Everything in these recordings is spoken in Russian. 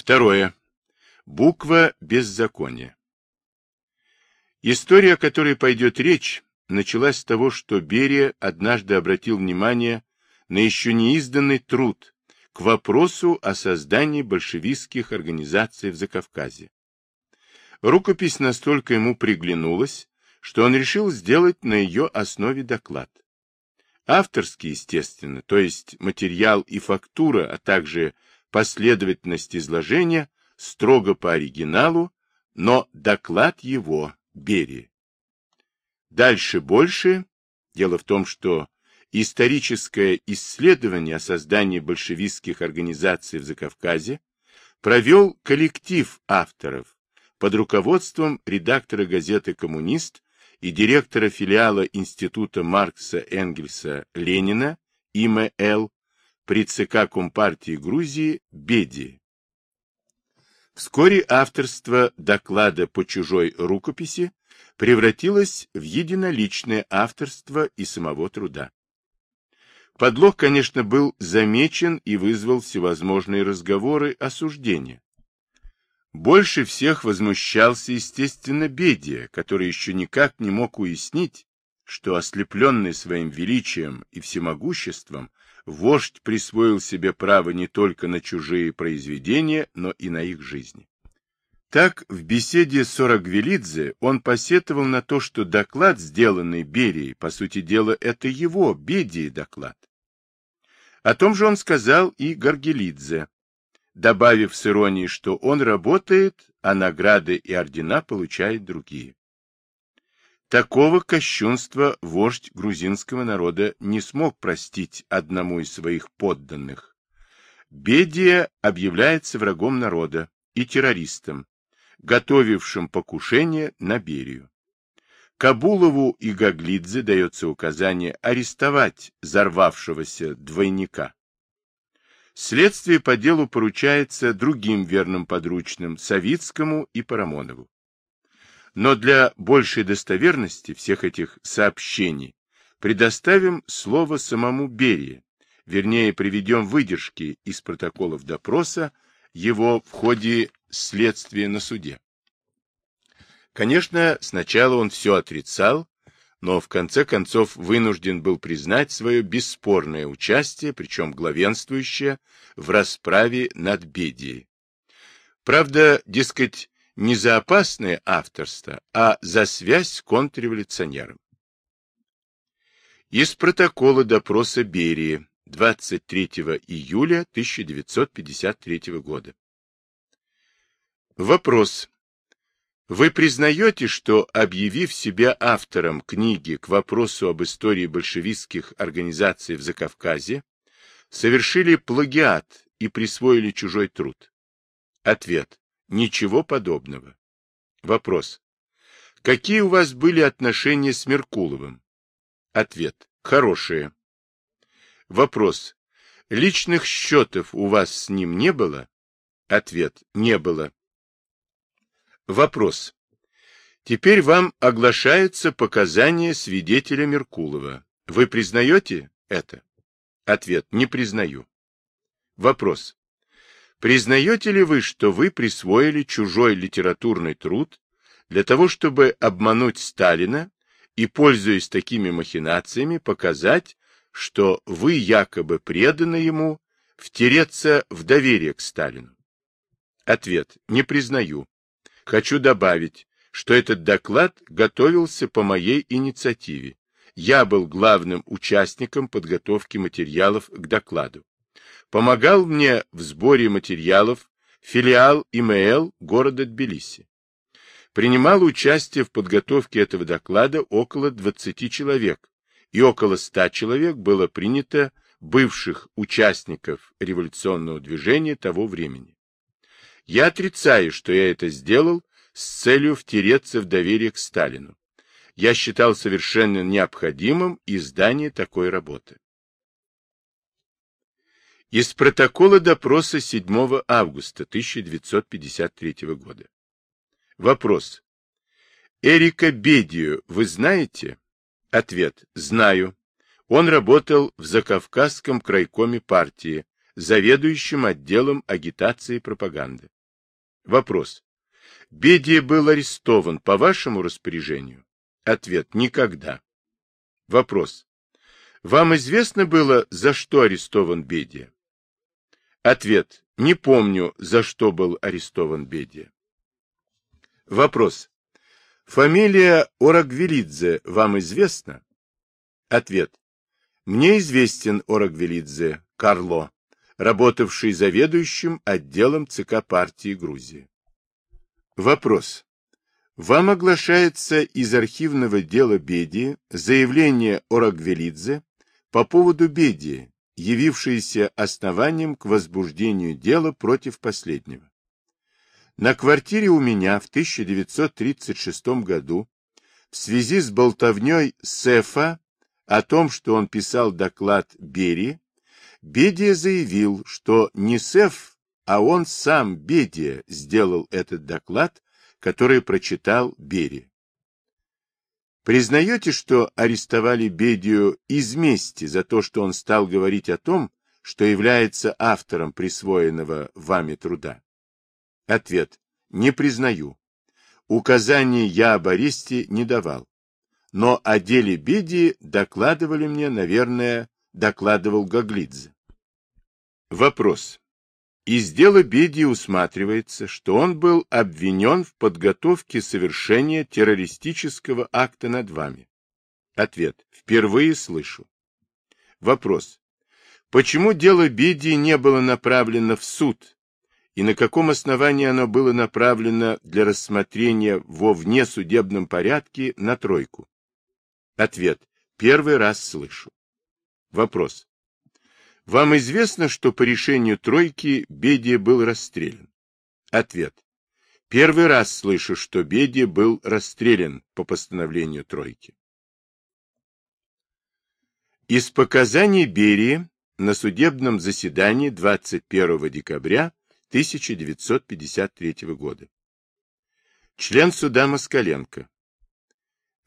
Второе. Буква беззакония. История, о которой пойдет речь, началась с того, что Берия однажды обратил внимание на еще не изданный труд к вопросу о создании большевистских организаций в Закавказье. Рукопись настолько ему приглянулась, что он решил сделать на ее основе доклад. Авторский, естественно, то есть материал и фактура, а также последовательность изложения строго по оригиналу, но доклад его Берии. Дальше больше. Дело в том, что историческое исследование о создании большевистских организаций в Закавказье провел коллектив авторов под руководством редактора газеты «Коммунист» и директора филиала Института Маркса Энгельса Ленина ИМЛ при ЦК Компартии Грузии Беди. Вскоре авторство доклада по чужой рукописи превратилось в единоличное авторство и самого труда. Подлог, конечно, был замечен и вызвал всевозможные разговоры осуждения. Больше всех возмущался, естественно, Бедия, который еще никак не мог уяснить, что, ослепленный своим величием и всемогуществом, вождь присвоил себе право не только на чужие произведения, но и на их жизни. Так, в беседе с Орагвелидзе он посетовал на то, что доклад, сделанный Берией, по сути дела, это его, Бедии, доклад. О том же он сказал и Гаргелидзе, добавив с иронией, что он работает, а награды и ордена получают другие. Такого кощунства вождь грузинского народа не смог простить одному из своих подданных. Бедия объявляется врагом народа и террористом, готовившим покушение на Берию. Кабулову и Гаглидзе дается указание арестовать взорвавшегося двойника. Следствие по делу поручается другим верным подручным, Савицкому и Парамонову. Но для большей достоверности всех этих сообщений предоставим слово самому Берии, вернее, приведем выдержки из протоколов допроса его в ходе следствия на суде. Конечно, сначала он все отрицал, но в конце концов вынужден был признать свое бесспорное участие, причем главенствующее, в расправе над Бедией. Правда, дескать, не за опасное авторство, а за связь с контрреволюционером. Из протокола допроса Берии 23 июля 1953 года. Вопрос. Вы признаете, что, объявив себя автором книги к вопросу об истории большевистских организаций в Закавказье, совершили плагиат и присвоили чужой труд? Ответ. Ничего подобного. Вопрос. Какие у вас были отношения с Меркуловым? Ответ. Хорошие. Вопрос. Личных счетов у вас с ним не было? Ответ. Не было. Вопрос. Теперь вам оглашаются показания свидетеля Меркулова. Вы признаете это? Ответ. Не признаю. Вопрос. Признаете ли вы, что вы присвоили чужой литературный труд для того, чтобы обмануть Сталина и, пользуясь такими махинациями, показать, что вы якобы преданы ему втереться в доверие к Сталину? Ответ. Не признаю. Хочу добавить, что этот доклад готовился по моей инициативе. Я был главным участником подготовки материалов к докладу. Помогал мне в сборе материалов филиал ИМЛ города Тбилиси. Принимало участие в подготовке этого доклада около 20 человек, и около 100 человек было принято бывших участников революционного движения того времени. Я отрицаю, что я это сделал с целью втереться в доверие к Сталину. Я считал совершенно необходимым издание такой работы. Из протокола допроса 7 августа 1953 года. Вопрос. Эрика Бедию вы знаете? Ответ. Знаю. Он работал в Закавказском крайкоме партии, заведующим отделом агитации и пропаганды. Вопрос. Бедия был арестован по вашему распоряжению? Ответ. Никогда. Вопрос. Вам известно было, за что арестован Бедия? Ответ. Не помню, за что был арестован Бедия. Вопрос. Фамилия Орагвелидзе вам известна? Ответ. Мне известен Орагвелидзе Карло, работавший заведующим отделом ЦК партии Грузии. Вопрос. Вам оглашается из архивного дела Бедии заявление Орагвелидзе по поводу Бедии, явившееся основанием к возбуждению дела против последнего. На квартире у меня в 1936 году в связи с болтовней Сефа о том, что он писал доклад Берии, Бедия заявил, что не Сеф, а он сам, Бедия, сделал этот доклад, который прочитал Берия. Признаете, что арестовали Бедию из мести за то, что он стал говорить о том, что является автором присвоенного вами труда? Ответ. Не признаю. Указаний я об аресте не давал. Но о деле Беди докладывали мне, наверное, докладывал Гаглидзе. Вопрос. Из дела Беди усматривается, что он был обвинен в подготовке совершения террористического акта над вами. Ответ. Впервые слышу. Вопрос. Почему дело Беди не было направлено в суд, и на каком основании оно было направлено для рассмотрения во внесудебном порядке на тройку? Ответ. Первый раз слышу. Вопрос. Вам известно, что по решению тройки Бедия был расстрелян? Ответ. Первый раз слышу, что Бедия был расстрелян по постановлению тройки. Из показаний Берии на судебном заседании 21 декабря 1953 года. Член суда Москаленко.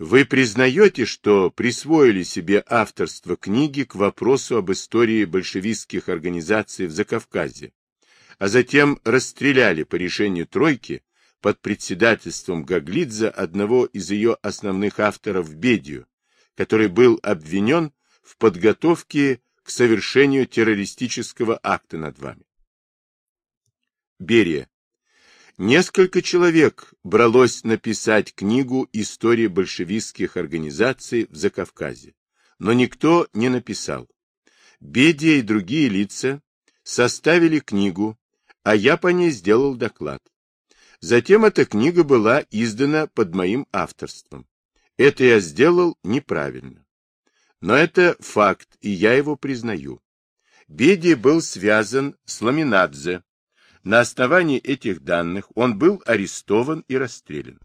Вы признаете, что присвоили себе авторство книги к вопросу об истории большевистских организаций в Закавказье, а затем расстреляли по решению Тройки под председательством Гаглидзе одного из ее основных авторов Бедию, который был обвинен в подготовке к совершению террористического акта над вами. Берия. Несколько человек бралось написать книгу «История большевистских организаций в Закавказье», но никто не написал. Бедия и другие лица составили книгу, а я по ней сделал доклад. Затем эта книга была издана под моим авторством. Это я сделал неправильно. Но это факт, и я его признаю. Бедия был связан с Ламинадзе, на основании этих данных он был арестован и расстрелян.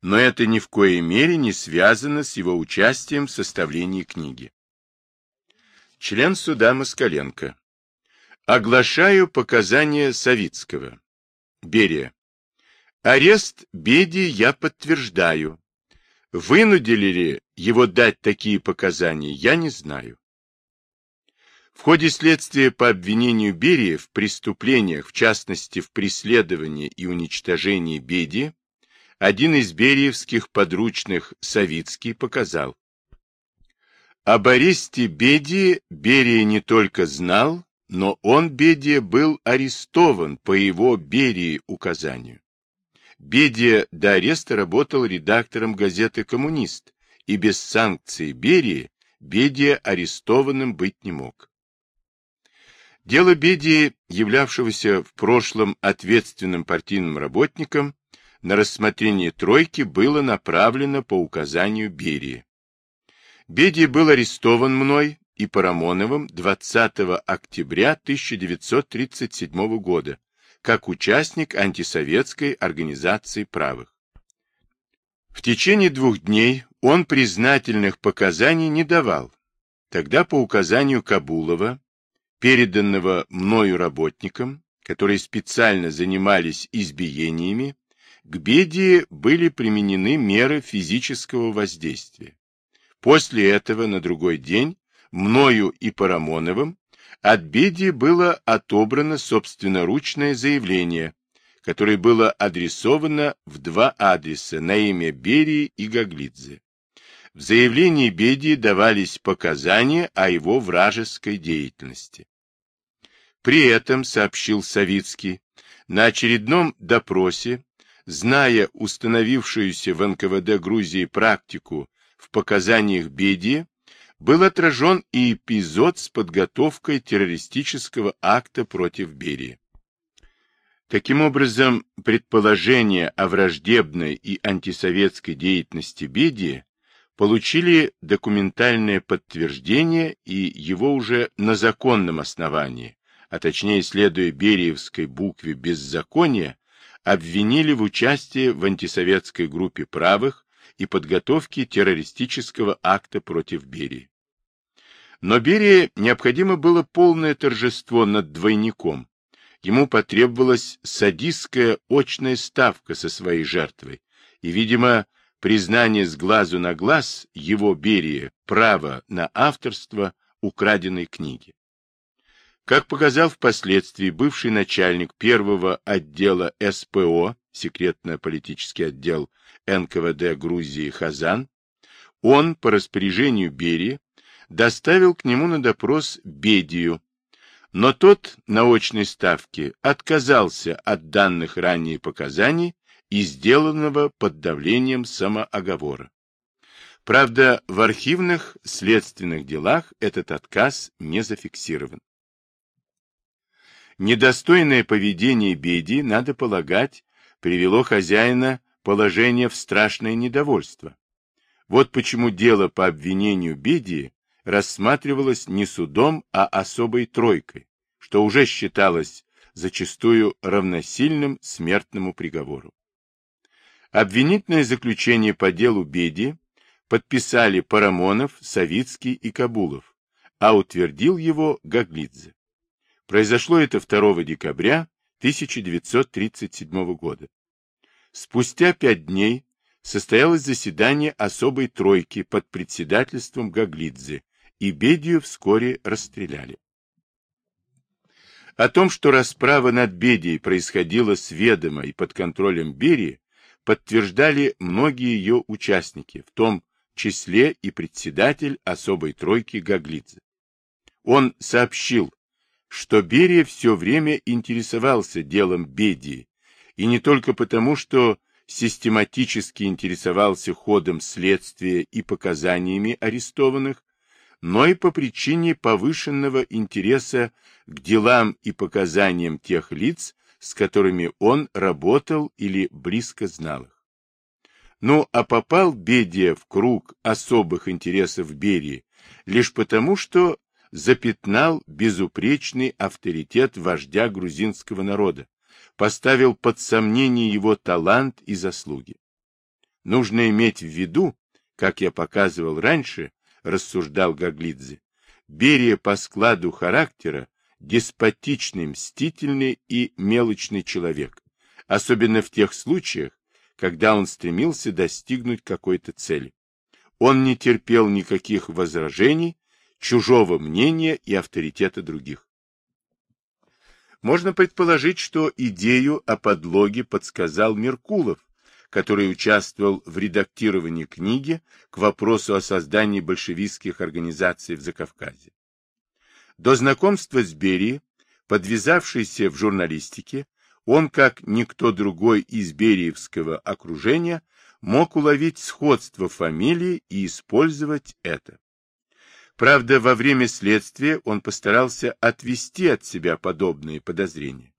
Но это ни в коей мере не связано с его участием в составлении книги. Член суда Москаленко. Оглашаю показания Савицкого. Берия. Арест Беди я подтверждаю. Вынудили ли его дать такие показания, я не знаю. В ходе следствия по обвинению Берии в преступлениях, в частности в преследовании и уничтожении Беди, один из бериевских подручных Савицкий показал. Об аресте Беди Берия не только знал, но он, Бедия, был арестован по его Берии указанию. Бедия до ареста работал редактором газеты «Коммунист», и без санкций Берии Бедия арестованным быть не мог. Дело Бедии, являвшегося в прошлом ответственным партийным работником, на рассмотрение тройки было направлено по указанию Берии. Бедия был арестован мной и Парамоновым 20 октября 1937 года как участник антисоветской организации правых. В течение двух дней он признательных показаний не давал. Тогда по указанию Кабулова переданного мною работникам, которые специально занимались избиениями, к беде были применены меры физического воздействия. После этого на другой день мною и Парамоновым от Бедии было отобрано собственноручное заявление, которое было адресовано в два адреса на имя Берии и Гаглидзе. В заявлении Бедии давались показания о его вражеской деятельности. При этом, сообщил Савицкий, на очередном допросе, зная установившуюся в НКВД Грузии практику в показаниях Бедии, был отражен и эпизод с подготовкой террористического акта против Берии. Таким образом, предположения о враждебной и антисоветской деятельности Бедии получили документальное подтверждение и его уже на законном основании, а точнее следуя Бериевской букве беззакония, обвинили в участии в антисоветской группе правых и подготовке террористического акта против Берии. Но Берии необходимо было полное торжество над двойником. Ему потребовалась садистская очная ставка со своей жертвой, и, видимо, признание с глазу на глаз его Берии права на авторство украденной книги. Как показал впоследствии бывший начальник первого отдела СПО, секретно-политический отдел НКВД Грузии Хазан, он по распоряжению Берии доставил к нему на допрос Бедию, но тот на очной ставке отказался от данных ранее показаний и сделанного под давлением самооговора. Правда, в архивных следственных делах этот отказ не зафиксирован. Недостойное поведение Беди, надо полагать, привело хозяина положение в страшное недовольство. Вот почему дело по обвинению Бедии рассматривалось не судом, а особой тройкой, что уже считалось зачастую равносильным смертному приговору. Обвинительное заключение по делу Беди подписали Парамонов, Савицкий и Кабулов, а утвердил его Гаглидзе. Произошло это 2 декабря 1937 года. Спустя пять дней состоялось заседание особой тройки под председательством Гаглидзе, и Бедию вскоре расстреляли. О том, что расправа над Бедией происходила с ведома и под контролем Берии, подтверждали многие ее участники, в том числе и председатель особой тройки Гаглидзе. Он сообщил, что Берия все время интересовался делом Бедии, и не только потому, что систематически интересовался ходом следствия и показаниями арестованных, но и по причине повышенного интереса к делам и показаниям тех лиц, с которыми он работал или близко знал их. Ну, а попал Бедия в круг особых интересов Берии лишь потому, что запятнал безупречный авторитет вождя грузинского народа, поставил под сомнение его талант и заслуги. Нужно иметь в виду, как я показывал раньше, рассуждал Гаглидзе, Берия по складу характера деспотичный, мстительный и мелочный человек, особенно в тех случаях, когда он стремился достигнуть какой-то цели. Он не терпел никаких возражений, чужого мнения и авторитета других. Можно предположить, что идею о подлоге подсказал Меркулов, который участвовал в редактировании книги к вопросу о создании большевистских организаций в Закавказье. До знакомства с Берией, подвязавшийся в журналистике, он, как никто другой из бериевского окружения, мог уловить сходство фамилии и использовать это. Правда, во время следствия он постарался отвести от себя подобные подозрения.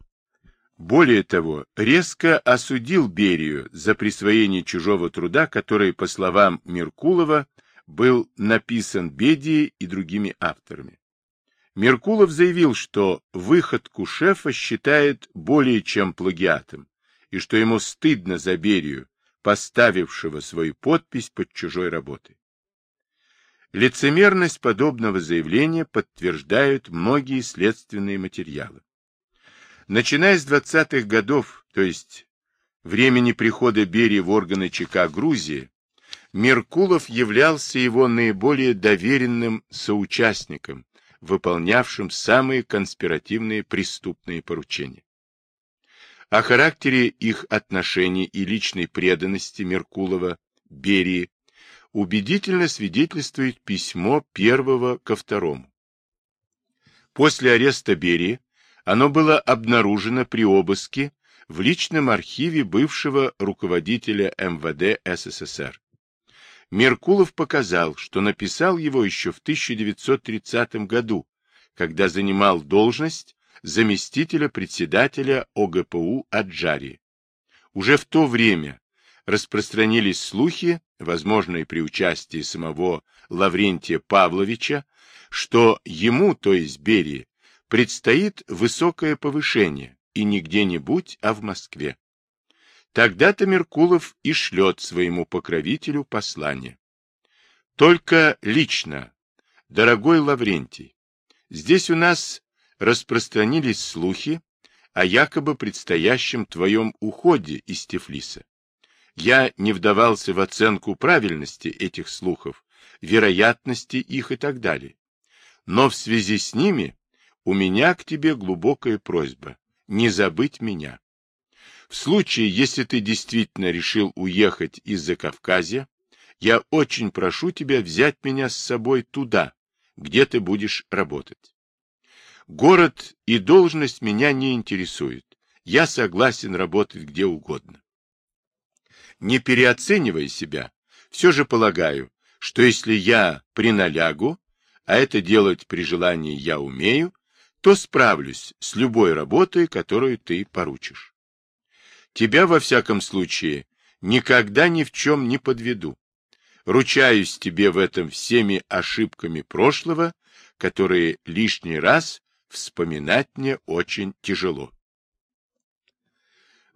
Более того, резко осудил Берию за присвоение чужого труда, который, по словам Меркулова, был написан Бедией и другими авторами. Меркулов заявил, что выходку шефа считает более чем плагиатом, и что ему стыдно за Берию, поставившего свою подпись под чужой работой. Лицемерность подобного заявления подтверждают многие следственные материалы. Начиная с 20-х годов, то есть времени прихода Берии в органы ЧК Грузии, Меркулов являлся его наиболее доверенным соучастником выполнявшим самые конспиративные преступные поручения. О характере их отношений и личной преданности Меркулова, Берии, убедительно свидетельствует письмо первого ко второму. После ареста Берии оно было обнаружено при обыске в личном архиве бывшего руководителя МВД СССР. Меркулов показал, что написал его еще в 1930 году, когда занимал должность заместителя председателя ОГПУ Аджари. Уже в то время распространились слухи, возможно и при участии самого Лаврентия Павловича, что ему, то есть Берии, предстоит высокое повышение, и не где-нибудь, а в Москве. Тогда-то Меркулов и шлет своему покровителю послание. Только лично, дорогой Лаврентий, здесь у нас распространились слухи о якобы предстоящем твоем уходе из Тифлиса. Я не вдавался в оценку правильности этих слухов, вероятности их и так далее. Но в связи с ними у меня к тебе глубокая просьба не забыть меня. В случае, если ты действительно решил уехать из-за Кавказья, я очень прошу тебя взять меня с собой туда, где ты будешь работать. Город и должность меня не интересуют. Я согласен работать где угодно. Не переоценивая себя, все же полагаю, что если я приналягу, а это делать при желании я умею, то справлюсь с любой работой, которую ты поручишь. Тебя, во всяком случае, никогда ни в чем не подведу. Ручаюсь тебе в этом всеми ошибками прошлого, которые лишний раз вспоминать мне очень тяжело.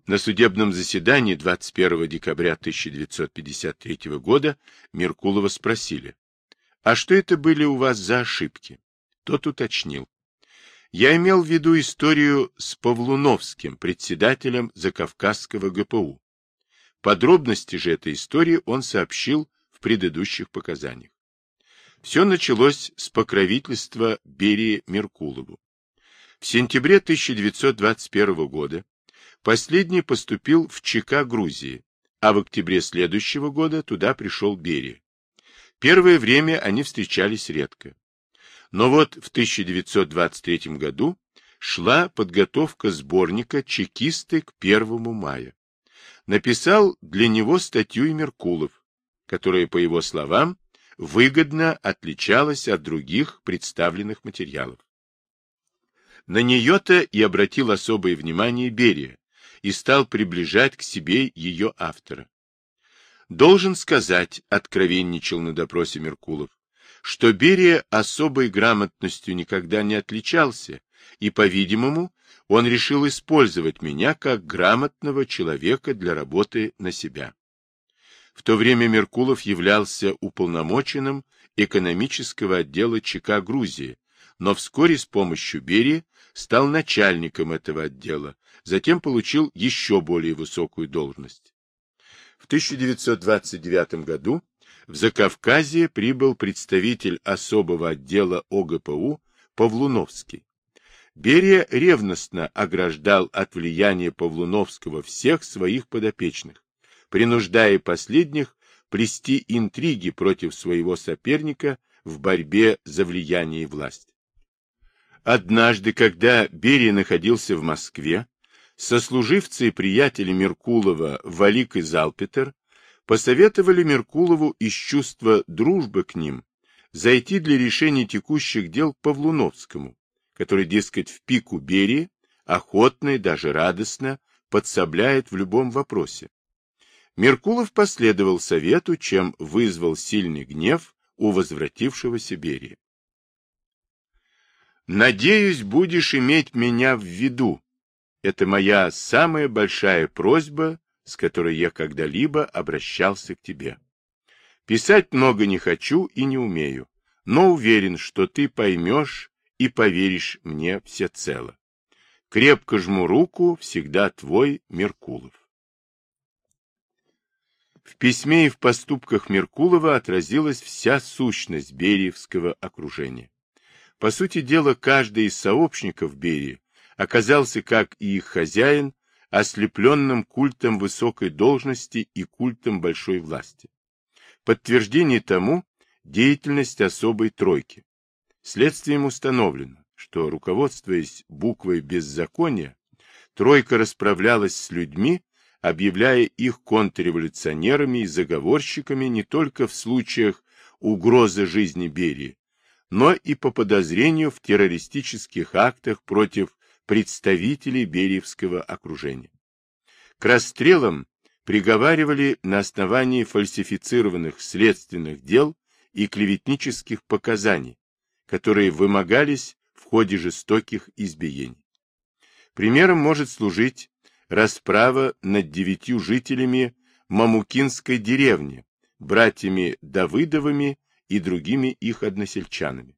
На судебном заседании 21 декабря 1953 года Меркулова спросили, а что это были у вас за ошибки? Тот уточнил. Я имел в виду историю с Павлуновским, председателем Закавказского ГПУ. Подробности же этой истории он сообщил в предыдущих показаниях. Все началось с покровительства Берии Меркулову. В сентябре 1921 года последний поступил в ЧК Грузии, а в октябре следующего года туда пришел Берия. Первое время они встречались редко. Но вот в 1923 году шла подготовка сборника «Чекисты к 1 мая». Написал для него статью и Меркулов, которая, по его словам, выгодно отличалась от других представленных материалов. На нее-то и обратил особое внимание Берия и стал приближать к себе ее автора. Должен сказать, откровенничал на допросе Меркулов, что Берия особой грамотностью никогда не отличался, и, по-видимому, он решил использовать меня как грамотного человека для работы на себя. В то время Меркулов являлся уполномоченным экономического отдела ЧК Грузии, но вскоре с помощью Берии стал начальником этого отдела, затем получил еще более высокую должность. В 1929 году в Закавказье прибыл представитель особого отдела ОГПУ Павлуновский. Берия ревностно ограждал от влияния Павлуновского всех своих подопечных, принуждая последних плести интриги против своего соперника в борьбе за влияние и власть. Однажды, когда Берия находился в Москве, сослуживцы и приятели Меркулова Валик и Залпетер посоветовали Меркулову из чувства дружбы к ним зайти для решения текущих дел к Павлуновскому, который, дескать, в пику Берии, охотно и даже радостно подсобляет в любом вопросе. Меркулов последовал совету, чем вызвал сильный гнев у возвратившегося Берии. «Надеюсь, будешь иметь меня в виду. Это моя самая большая просьба с которой я когда-либо обращался к тебе. Писать много не хочу и не умею, но уверен, что ты поймешь и поверишь мне всецело. Крепко жму руку, всегда твой Меркулов. В письме и в поступках Меркулова отразилась вся сущность Бериевского окружения. По сути дела, каждый из сообщников Берии оказался, как и их хозяин, ослепленным культом высокой должности и культом большой власти. Подтверждение тому – деятельность особой тройки. Следствием установлено, что, руководствуясь буквой беззакония, тройка расправлялась с людьми, объявляя их контрреволюционерами и заговорщиками не только в случаях угрозы жизни Берии, но и по подозрению в террористических актах против представителей Бериевского окружения. К расстрелам приговаривали на основании фальсифицированных следственных дел и клеветнических показаний, которые вымогались в ходе жестоких избиений. Примером может служить расправа над девятью жителями Мамукинской деревни, братьями Давыдовыми и другими их односельчанами.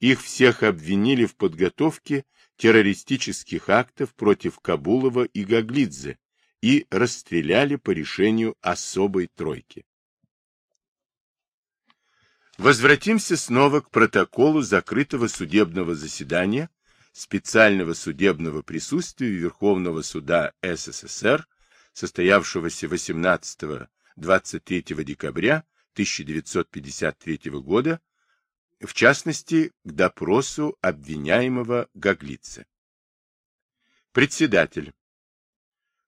Их всех обвинили в подготовке террористических актов против Кабулова и Гаглидзе и расстреляли по решению особой тройки. Возвратимся снова к протоколу закрытого судебного заседания специального судебного присутствия Верховного суда СССР, состоявшегося 18-23 декабря 1953 года в частности, к допросу обвиняемого Гаглица. Председатель.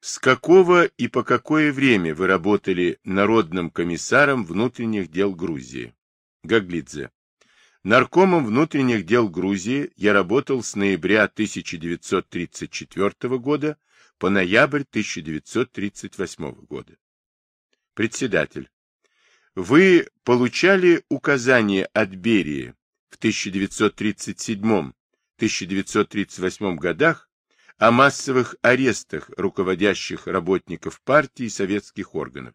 С какого и по какое время вы работали народным комиссаром внутренних дел Грузии? Гаглидзе. Наркомом внутренних дел Грузии я работал с ноября 1934 года по ноябрь 1938 года. Председатель. Вы получали указания от Берии в 1937-1938 годах о массовых арестах руководящих работников партии и советских органов.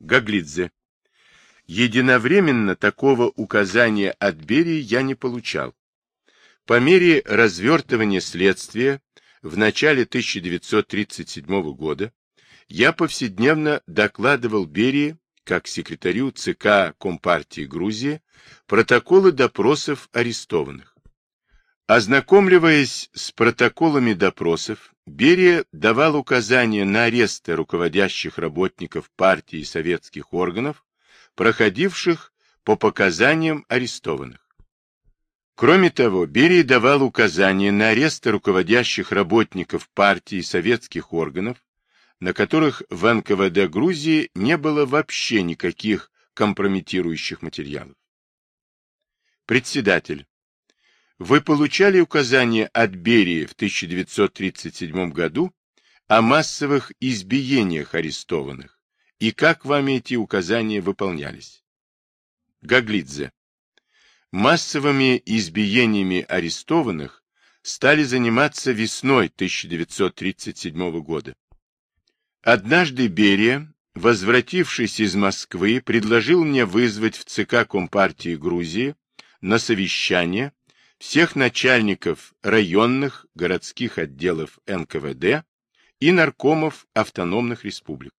Гаглидзе. Единовременно такого указания от Берии я не получал. По мере развертывания следствия в начале 1937 года я повседневно докладывал Берии как секретарю ЦК Компартии Грузии протоколы допросов арестованных. Ознакомливаясь с протоколами допросов, Берия давал указания на аресты руководящих работников партии и советских органов, проходивших по показаниям арестованных. Кроме того, Берия давал указания на аресты руководящих работников партии и советских органов, на которых в НКВД Грузии не было вообще никаких компрометирующих материалов. Председатель. Вы получали указания от Берии в 1937 году о массовых избиениях арестованных, и как вами эти указания выполнялись? Гаглидзе. Массовыми избиениями арестованных стали заниматься весной 1937 года. Однажды Берия, возвратившись из Москвы, предложил мне вызвать в ЦК Компартии Грузии на совещание всех начальников районных городских отделов НКВД и наркомов автономных республик.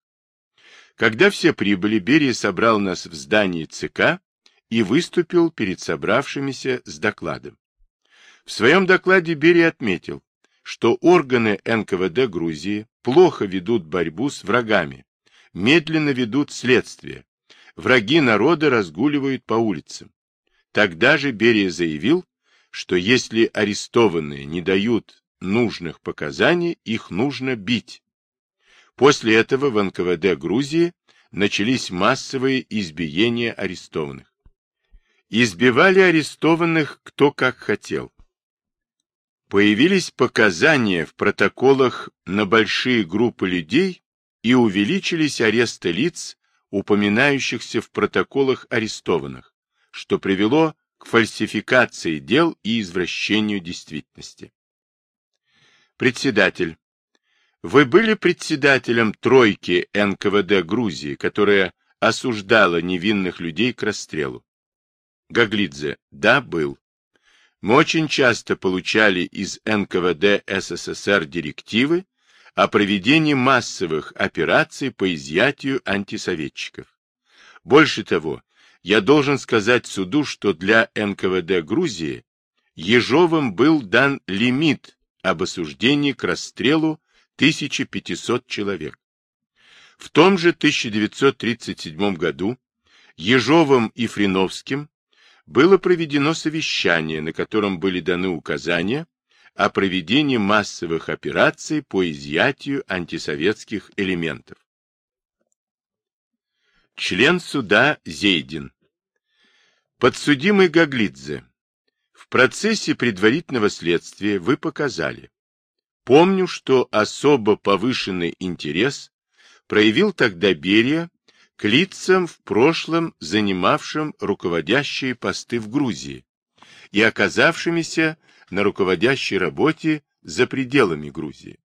Когда все прибыли, Берия собрал нас в здании ЦК и выступил перед собравшимися с докладом. В своем докладе Берия отметил, что органы НКВД Грузии плохо ведут борьбу с врагами, медленно ведут следствие. Враги народа разгуливают по улицам. Тогда же Берия заявил, что если арестованные не дают нужных показаний, их нужно бить. После этого в НКВД Грузии начались массовые избиения арестованных. Избивали арестованных кто как хотел. Появились показания в протоколах на большие группы людей и увеличились аресты лиц, упоминающихся в протоколах арестованных, что привело к фальсификации дел и извращению действительности. Председатель. Вы были председателем тройки НКВД Грузии, которая осуждала невинных людей к расстрелу? Гаглидзе. Да, был. Мы очень часто получали из НКВД СССР директивы о проведении массовых операций по изъятию антисоветчиков. Больше того, я должен сказать суду, что для НКВД Грузии Ежовым был дан лимит об осуждении к расстрелу 1500 человек. В том же 1937 году Ежовым и Фриновским было проведено совещание, на котором были даны указания о проведении массовых операций по изъятию антисоветских элементов. Член суда Зейдин. Подсудимый Гаглидзе. В процессе предварительного следствия вы показали. Помню, что особо повышенный интерес проявил тогда Берия к лицам в прошлом занимавшим руководящие посты в Грузии и оказавшимися на руководящей работе за пределами Грузии.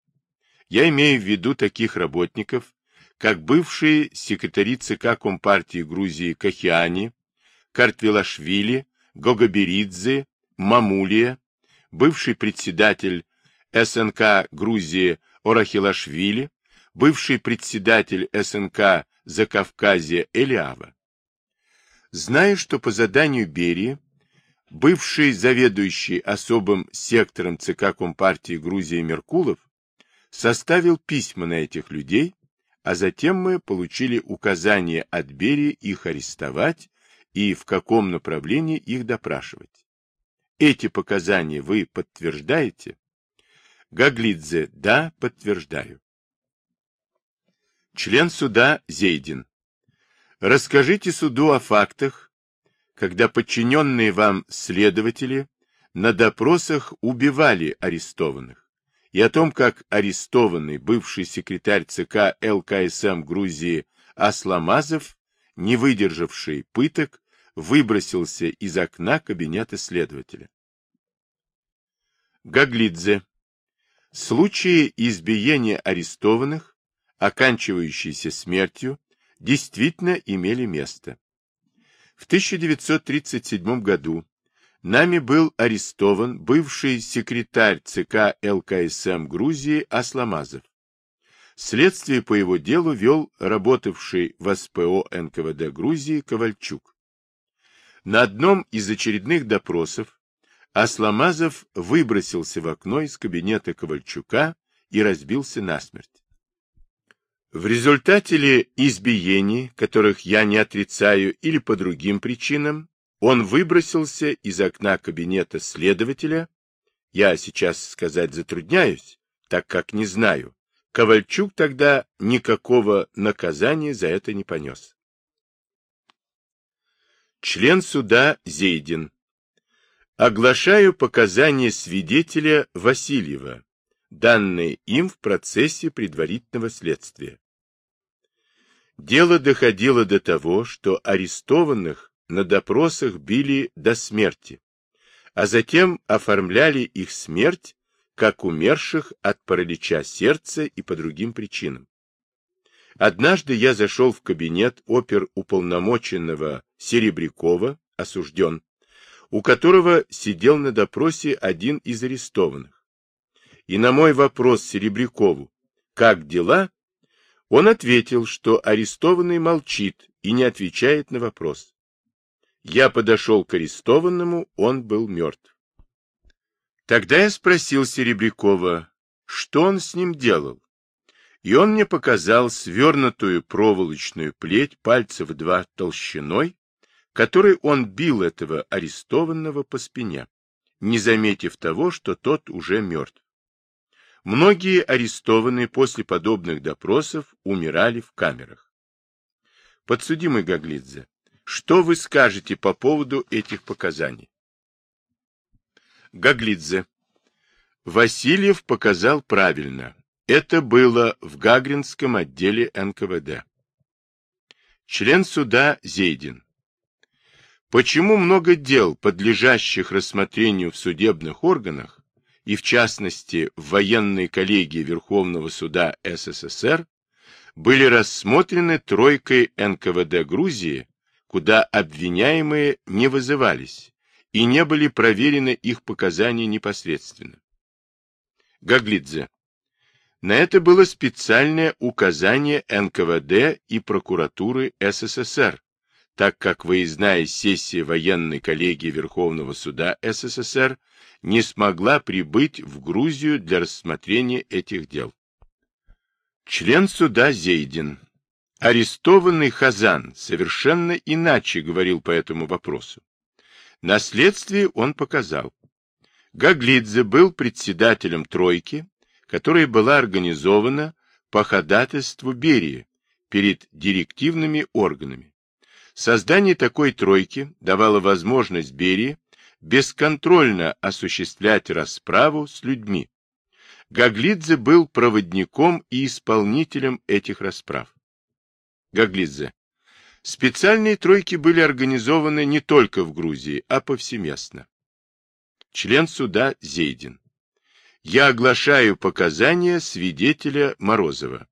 Я имею в виду таких работников, как бывшие секретари ЦК Компартии Грузии Кахиани, Картвилашвили, Гогоберидзе, Мамулия, бывший председатель СНК Грузии Орахилашвили, бывший председатель СНК Закавказья Элиава. Зная, что по заданию Берии бывший заведующий особым сектором ЦК Компартии Грузии Меркулов составил письма на этих людей, а затем мы получили указание от Берии их арестовать и в каком направлении их допрашивать. Эти показания вы подтверждаете? Гаглидзе, да, подтверждаю. Член суда Зейдин. Расскажите суду о фактах, когда подчиненные вам следователи на допросах убивали арестованных, и о том, как арестованный бывший секретарь ЦК ЛКСМ Грузии Асламазов, не выдержавший пыток, выбросился из окна кабинета следователя. Гаглидзе. Случаи избиения арестованных оканчивающиеся смертью, действительно имели место. В 1937 году нами был арестован бывший секретарь ЦК ЛКСМ Грузии Асламазов. Следствие по его делу вел работавший в СПО НКВД Грузии Ковальчук. На одном из очередных допросов Асламазов выбросился в окно из кабинета Ковальчука и разбился насмерть. В результате ли избиений, которых я не отрицаю, или по другим причинам, он выбросился из окна кабинета следователя, я сейчас сказать затрудняюсь, так как не знаю, Ковальчук тогда никакого наказания за это не понес. Член суда Зейдин. Оглашаю показания свидетеля Васильева, данные им в процессе предварительного следствия. Дело доходило до того, что арестованных на допросах били до смерти, а затем оформляли их смерть как умерших от паралича сердца и по другим причинам. Однажды я зашел в кабинет оперуполномоченного Серебрякова, осужден, у которого сидел на допросе один из арестованных и на мой вопрос Серебрякову «Как дела?» он ответил, что арестованный молчит и не отвечает на вопрос. Я подошел к арестованному, он был мертв. Тогда я спросил Серебрякова, что он с ним делал, и он мне показал свернутую проволочную плеть пальцев два толщиной, которой он бил этого арестованного по спине, не заметив того, что тот уже мертв. Многие арестованные после подобных допросов умирали в камерах. Подсудимый Гаглидзе, что вы скажете по поводу этих показаний? Гаглидзе. Васильев показал правильно. Это было в Гагринском отделе НКВД. Член суда Зейдин. Почему много дел, подлежащих рассмотрению в судебных органах, и в частности в военной коллегии Верховного суда СССР, были рассмотрены тройкой НКВД Грузии, куда обвиняемые не вызывались и не были проверены их показания непосредственно. Гаглидзе. На это было специальное указание НКВД и прокуратуры СССР так как выездная сессия военной коллегии Верховного суда СССР не смогла прибыть в Грузию для рассмотрения этих дел. Член суда Зейдин. Арестованный Хазан совершенно иначе говорил по этому вопросу. На следствии он показал. Гаглидзе был председателем тройки, которая была организована по ходатайству Берии перед директивными органами. Создание такой тройки давало возможность Берии бесконтрольно осуществлять расправу с людьми. Гаглидзе был проводником и исполнителем этих расправ. Гаглидзе. Специальные тройки были организованы не только в Грузии, а повсеместно. Член суда Зейдин. Я оглашаю показания свидетеля Морозова.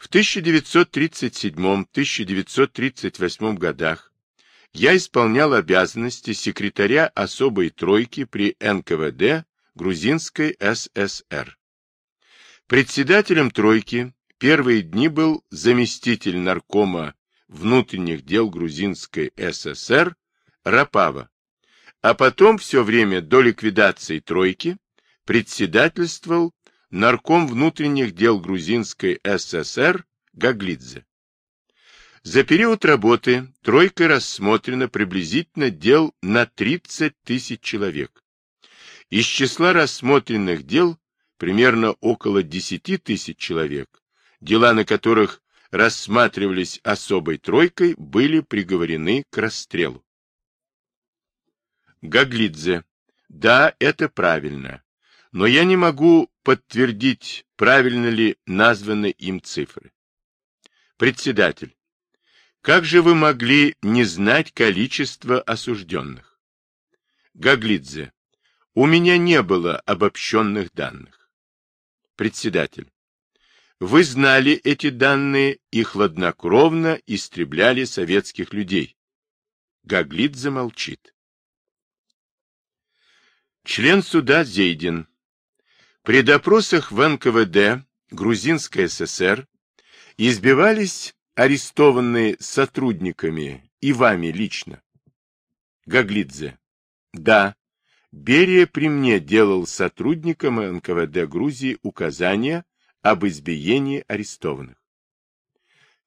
В 1937-1938 годах я исполнял обязанности секретаря особой тройки при НКВД Грузинской ССР. Председателем тройки первые дни был заместитель наркома внутренних дел Грузинской ССР Рапава, а потом все время до ликвидации тройки председательствовал нарком внутренних дел Грузинской ССР Гаглидзе. За период работы тройкой рассмотрено приблизительно дел на 30 тысяч человек. Из числа рассмотренных дел примерно около 10 тысяч человек, дела на которых рассматривались особой тройкой, были приговорены к расстрелу. Гаглидзе. Да, это правильно. Но я не могу подтвердить, правильно ли названы им цифры. Председатель, как же вы могли не знать количество осужденных? Гаглидзе, у меня не было обобщенных данных. Председатель, вы знали эти данные и хладнокровно истребляли советских людей. Гаглидзе молчит. Член суда Зейдин. При допросах в НКВД Грузинской ССР избивались арестованные сотрудниками и вами лично. Гаглидзе. Да, Берия при мне делал сотрудникам НКВД Грузии указания об избиении арестованных.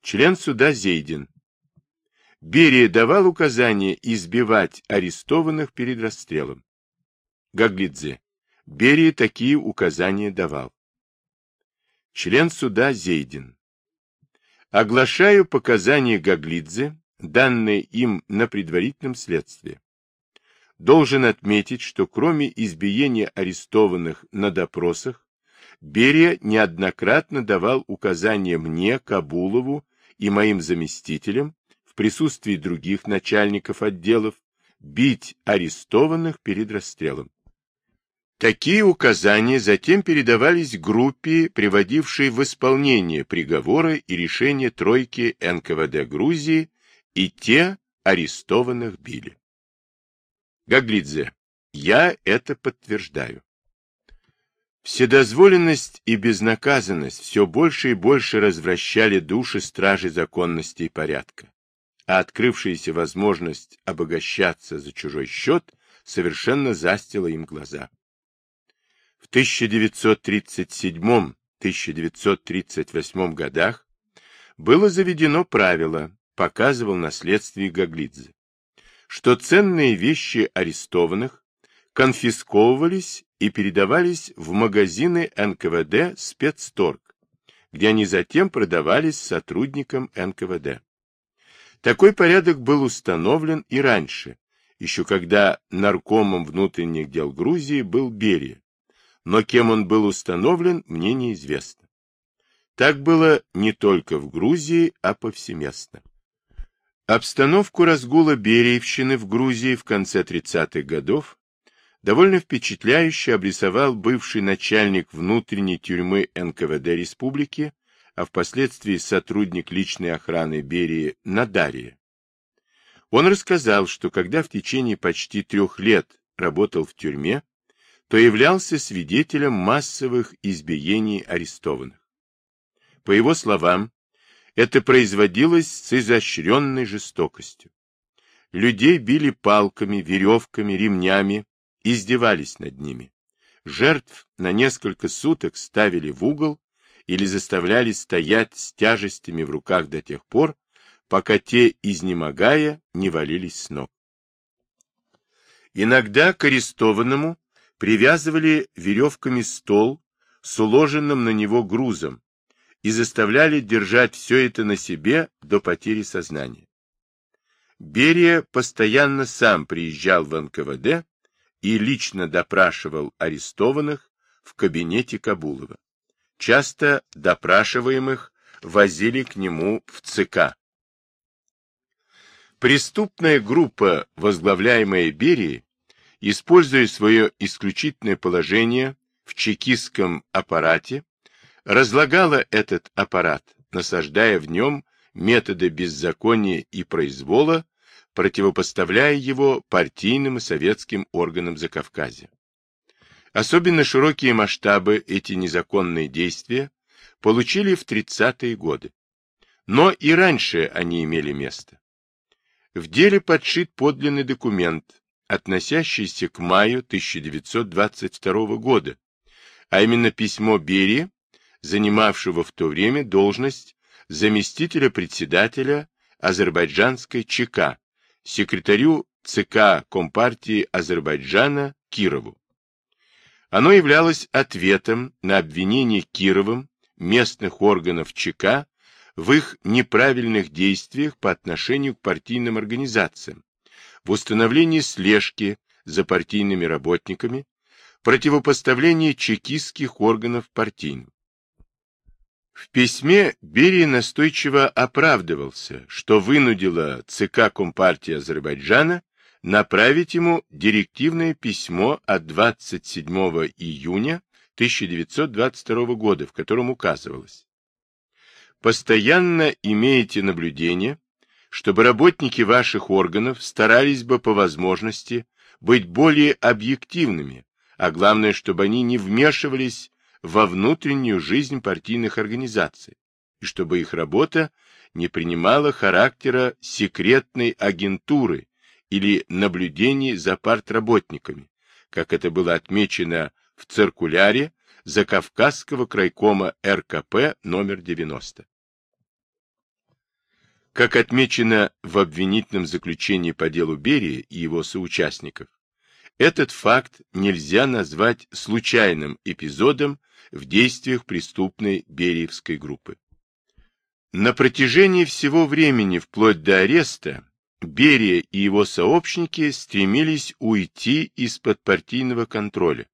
Член суда Зейдин. Берия давал указание избивать арестованных перед расстрелом. Гаглидзе. Берия такие указания давал. Член суда Зейдин. Оглашаю показания Гаглидзе, данные им на предварительном следствии. Должен отметить, что кроме избиения арестованных на допросах, Берия неоднократно давал указания мне, Кабулову и моим заместителям в присутствии других начальников отделов бить арестованных перед расстрелом. Такие указания затем передавались группе, приводившей в исполнение приговоры и решения тройки НКВД Грузии, и те арестованных били. Гаглидзе, я это подтверждаю. Вседозволенность и безнаказанность все больше и больше развращали души стражи законности и порядка, а открывшаяся возможность обогащаться за чужой счет совершенно застила им глаза. В 1937-1938 годах было заведено правило, показывал на следствии Гаглидзе, что ценные вещи арестованных конфисковывались и передавались в магазины НКВД «Спецторг», где они затем продавались сотрудникам НКВД. Такой порядок был установлен и раньше, еще когда наркомом внутренних дел Грузии был Берия, но кем он был установлен, мне неизвестно. Так было не только в Грузии, а повсеместно. Обстановку разгула Бериевщины в Грузии в конце 30-х годов довольно впечатляюще обрисовал бывший начальник внутренней тюрьмы НКВД республики, а впоследствии сотрудник личной охраны Берии Надария. Он рассказал, что когда в течение почти трех лет работал в тюрьме, то являлся свидетелем массовых избиений арестованных. По его словам, Это производилось с изощренной жестокостью. Людей били палками, веревками, ремнями, издевались над ними. Жертв на несколько суток ставили в угол или заставляли стоять с тяжестями в руках до тех пор, пока те, изнемогая, не валились с ног. Иногда к арестованному привязывали веревками стол с уложенным на него грузом и заставляли держать все это на себе до потери сознания. Берия постоянно сам приезжал в НКВД и лично допрашивал арестованных в кабинете Кабулова. Часто допрашиваемых возили к нему в ЦК. Преступная группа, возглавляемая Берией, используя свое исключительное положение в чекистском аппарате, разлагала этот аппарат, насаждая в нем методы беззакония и произвола, противопоставляя его партийным и советским органам Закавказья. Особенно широкие масштабы эти незаконные действия получили в 30-е годы. Но и раньше они имели место. В деле подшит подлинный документ, относящийся к маю 1922 года, а именно письмо Берии, занимавшего в то время должность заместителя председателя азербайджанской ЧК, секретарю ЦК Компартии Азербайджана Кирову. Оно являлось ответом на обвинение Кировым местных органов ЧК в их неправильных действиях по отношению к партийным организациям, в установлении слежки за партийными работниками, противопоставлении чекистских органов партийным. В письме Берия настойчиво оправдывался, что вынудило ЦК Компартии Азербайджана направить ему директивное письмо от 27 июня 1922 года, в котором указывалось «Постоянно имеете наблюдение, чтобы работники ваших органов старались бы по возможности быть более объективными, а главное, чтобы они не вмешивались во внутреннюю жизнь партийных организаций, и чтобы их работа не принимала характера секретной агентуры или наблюдений за партработниками, как это было отмечено в циркуляре Закавказского крайкома РКП номер 90. Как отмечено в обвинительном заключении по делу Берии и его соучастников, этот факт нельзя назвать случайным эпизодом в действиях преступной Бериевской группы. На протяжении всего времени, вплоть до ареста, Берия и его сообщники стремились уйти из-под партийного контроля,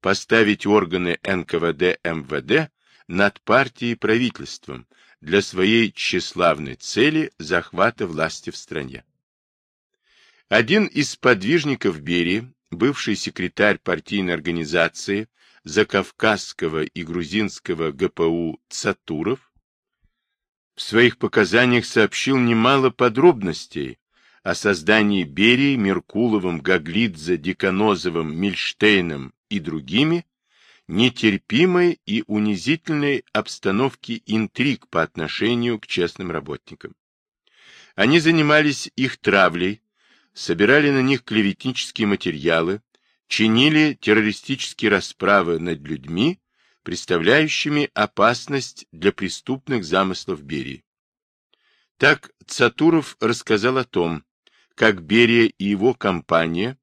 поставить органы НКВД-МВД над партией и правительством для своей тщеславной цели захвата власти в стране. Один из подвижников Берии, бывший секретарь партийной организации Закавказского и грузинского ГПУ Цатуров, в своих показаниях сообщил немало подробностей о создании Берии, Меркуловым, Гаглидзе, Деканозовым, Мильштейном и другими нетерпимой и унизительной обстановки интриг по отношению к честным работникам. Они занимались их травлей, собирали на них клеветнические материалы, чинили террористические расправы над людьми, представляющими опасность для преступных замыслов Берии. Так Цатуров рассказал о том, как Берия и его компания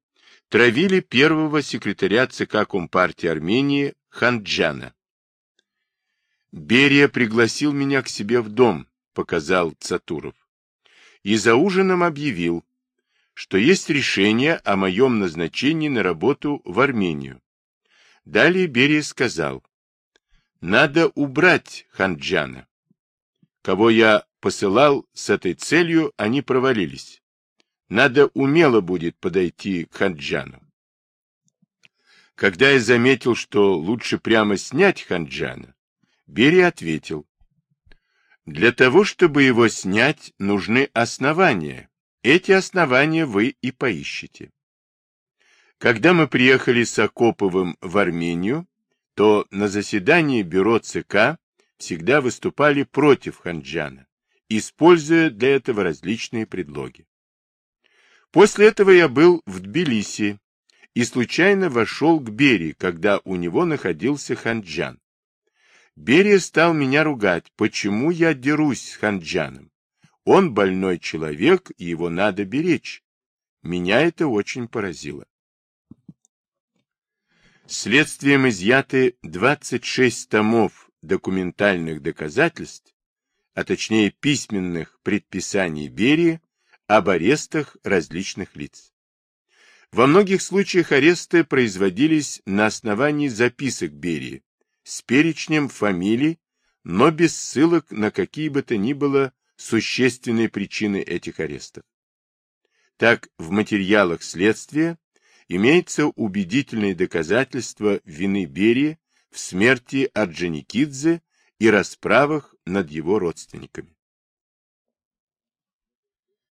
травили первого секретаря ЦК Компартии Армении Ханджана. Берия пригласил меня к себе в дом, показал Цатуров, и за ужином объявил, что есть решение о моем назначении на работу в Армению. Далее Берия сказал, надо убрать Ханджана. Кого я посылал с этой целью, они провалились. Надо умело будет подойти к Ханджану. Когда я заметил, что лучше прямо снять Ханджана, Берия ответил, для того, чтобы его снять, нужны основания, эти основания вы и поищете. Когда мы приехали с Акоповым в Армению, то на заседании бюро ЦК всегда выступали против Ханджана, используя для этого различные предлоги. После этого я был в Тбилиси и случайно вошел к Берии, когда у него находился Ханджан. Берия стал меня ругать, почему я дерусь с Ханджаном. Он больной человек, и его надо беречь. Меня это очень поразило. Следствием изъяты 26 томов документальных доказательств, а точнее письменных предписаний Берии об арестах различных лиц. Во многих случаях аресты производились на основании записок Берии с перечнем фамилий, но без ссылок на какие бы то ни было существенные причины этих арестов. Так, в материалах следствия имеется убедительное доказательство вины Берии в смерти Орджоникидзе и расправах над его родственниками.